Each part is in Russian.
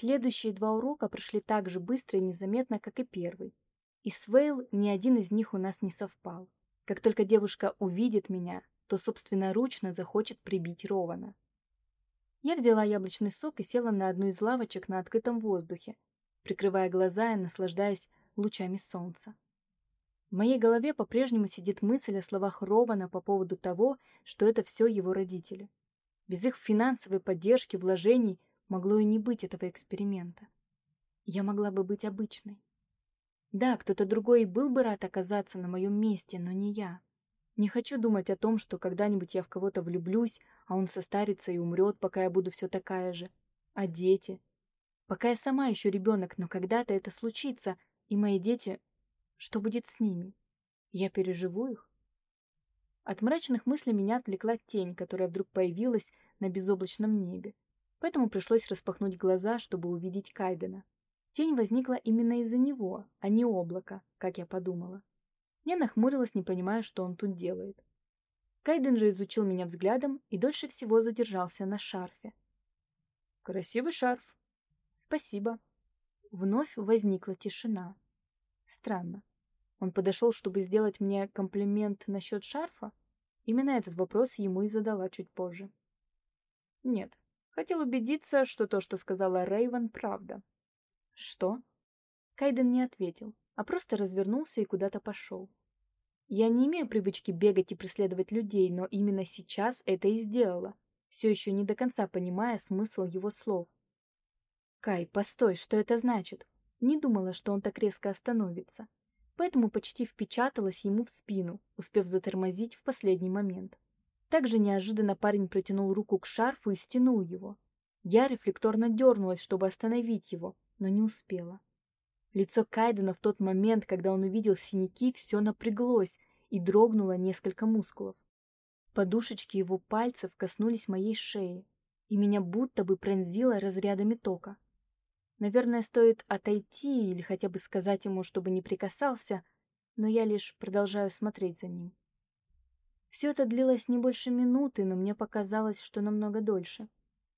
Следующие два урока прошли так же быстро и незаметно, как и первый. И с Вейл ни один из них у нас не совпал. Как только девушка увидит меня, то собственноручно захочет прибить Рована. Я взяла яблочный сок и села на одну из лавочек на открытом воздухе, прикрывая глаза и наслаждаясь лучами солнца. В моей голове по-прежнему сидит мысль о словах Рована по поводу того, что это все его родители. Без их финансовой поддержки, вложений могло и не быть этого эксперимента. Я могла бы быть обычной. Да, кто-то другой и был бы рад оказаться на моем месте, но не я. Не хочу думать о том, что когда-нибудь я в кого-то влюблюсь, а он состарится и умрет, пока я буду все такая же. А дети? Пока я сама еще ребенок, но когда-то это случится, и мои дети... Что будет с ними? Я переживу их? От мрачных мыслей меня отвлекла тень, которая вдруг появилась на безоблачном небе. Поэтому пришлось распахнуть глаза, чтобы увидеть Кайдена. Тень возникла именно из-за него, а не облака, как я подумала. Я нахмурилась, не понимая, что он тут делает. Кайден же изучил меня взглядом и дольше всего задержался на шарфе. «Красивый шарф». «Спасибо». Вновь возникла тишина. Странно. Он подошел, чтобы сделать мне комплимент насчет шарфа? Именно этот вопрос ему и задала чуть позже. Нет, хотел убедиться, что то, что сказала Рейвен, правда. Что? Кайден не ответил а просто развернулся и куда-то пошел. Я не имею привычки бегать и преследовать людей, но именно сейчас это и сделала, все еще не до конца понимая смысл его слов. «Кай, постой, что это значит?» Не думала, что он так резко остановится, поэтому почти впечаталась ему в спину, успев затормозить в последний момент. Также неожиданно парень протянул руку к шарфу и стянул его. Я рефлекторно дернулась, чтобы остановить его, но не успела. Лицо Кайдена в тот момент, когда он увидел синяки, все напряглось и дрогнуло несколько мускулов. Подушечки его пальцев коснулись моей шеи, и меня будто бы пронзило разрядами тока. Наверное, стоит отойти или хотя бы сказать ему, чтобы не прикасался, но я лишь продолжаю смотреть за ним. Все это длилось не больше минуты, но мне показалось, что намного дольше.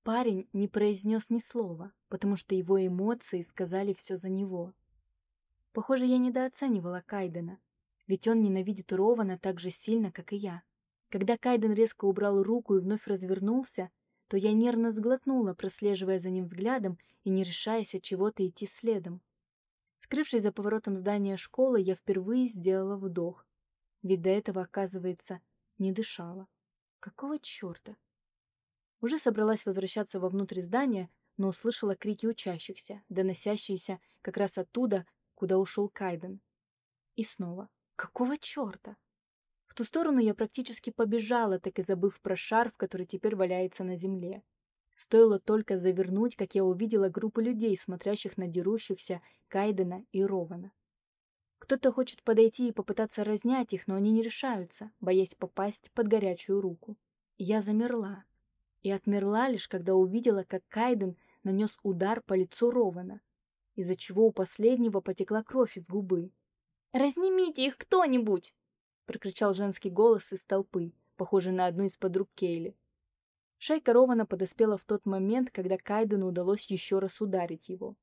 Парень не произнес ни слова, потому что его эмоции сказали все за него. Похоже, я недооценивала Кайдена, ведь он ненавидит Рована так же сильно, как и я. Когда Кайден резко убрал руку и вновь развернулся, то я нервно сглотнула, прослеживая за ним взглядом и не решаясь от чего-то идти следом. Скрывшись за поворотом здания школы, я впервые сделала вдох, ведь до этого, оказывается, не дышала. Какого черта? Уже собралась возвращаться вовнутрь здания, но услышала крики учащихся, доносящиеся как раз оттуда, куда ушел Кайден. И снова. Какого черта? В ту сторону я практически побежала, так и забыв про шарф, который теперь валяется на земле. Стоило только завернуть, как я увидела группу людей, смотрящих на дерущихся Кайдена и Рована. Кто-то хочет подойти и попытаться разнять их, но они не решаются, боясь попасть под горячую руку. Я замерла. И отмерла лишь, когда увидела, как Кайден нанес удар по лицу Рована из-за чего у последнего потекла кровь из губы. «Разнимите их кто-нибудь!» — прокричал женский голос из толпы, похожий на одну из подруг Кейли. Шайка Рована подоспела в тот момент, когда Кайдену удалось еще раз ударить его.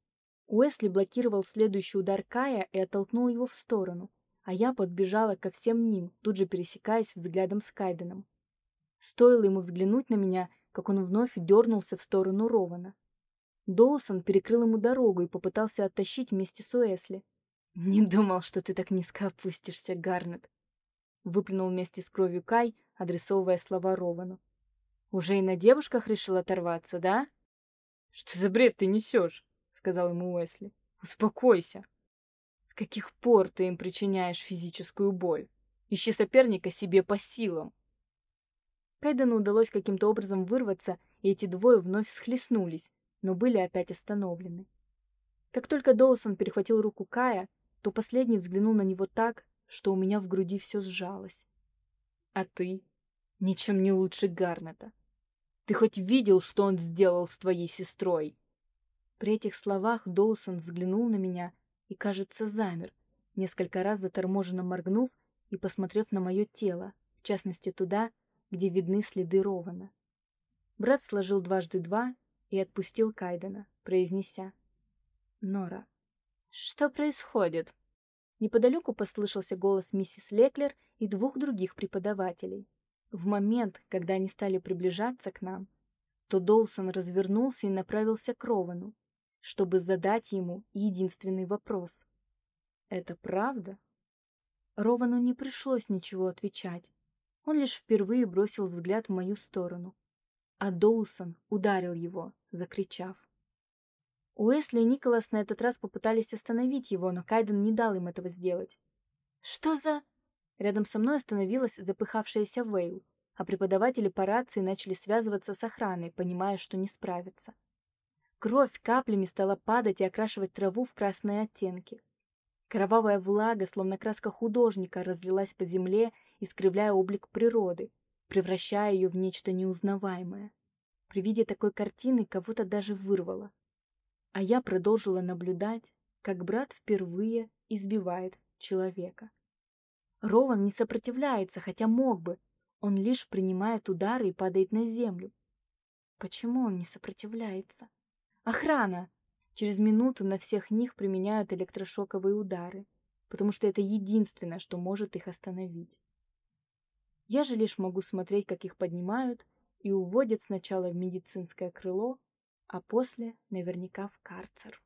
Уэсли блокировал следующий удар Кая и оттолкнул его в сторону, а я подбежала ко всем ним, тут же пересекаясь взглядом с Кайденом. Стоило ему взглянуть на меня, как он вновь дернулся в сторону Рована. Доусон перекрыл ему дорогу и попытался оттащить вместе с Уэсли. «Не думал, что ты так низко опустишься, Гарнет», — выплюнул вместе с кровью Кай, адресовывая слова Ровану. «Уже и на девушках решил оторваться, да?» «Что за бред ты несешь?» — сказал ему Уэсли. «Успокойся. С каких пор ты им причиняешь физическую боль? Ищи соперника себе по силам». Кайдену удалось каким-то образом вырваться, и эти двое вновь схлестнулись, но были опять остановлены. Как только Доусон перехватил руку Кая, то последний взглянул на него так, что у меня в груди все сжалось. «А ты? Ничем не лучше Гарнета. Ты хоть видел, что он сделал с твоей сестрой?» При этих словах Доусон взглянул на меня и, кажется, замер, несколько раз заторможенно моргнув и посмотрев на мое тело, в частности туда, где видны следы Рована. Брат сложил дважды два и отпустил Кайдена, произнеся. «Нора, что происходит?» Неподалеку послышался голос миссис Леклер и двух других преподавателей. В момент, когда они стали приближаться к нам, то Доусон развернулся и направился к Ровану, чтобы задать ему единственный вопрос. «Это правда?» Ровану не пришлось ничего отвечать. Он лишь впервые бросил взгляд в мою сторону. А Доусон ударил его, закричав. Уэсли и Николас на этот раз попытались остановить его, но Кайден не дал им этого сделать. «Что за...» Рядом со мной остановилась запыхавшаяся Вейл, а преподаватели по рации начали связываться с охраной, понимая, что не справятся. Кровь каплями стала падать и окрашивать траву в красные оттенки. Кровавая влага, словно краска художника, разлилась по земле, искривляя облик природы, превращая ее в нечто неузнаваемое. При виде такой картины кого-то даже вырвало. А я продолжила наблюдать, как брат впервые избивает человека. Рован не сопротивляется, хотя мог бы. Он лишь принимает удары и падает на землю. Почему он не сопротивляется? Охрана! Через минуту на всех них применяют электрошоковые удары, потому что это единственное, что может их остановить. Я же лишь могу смотреть, как их поднимают и уводят сначала в медицинское крыло, а после наверняка в карцер.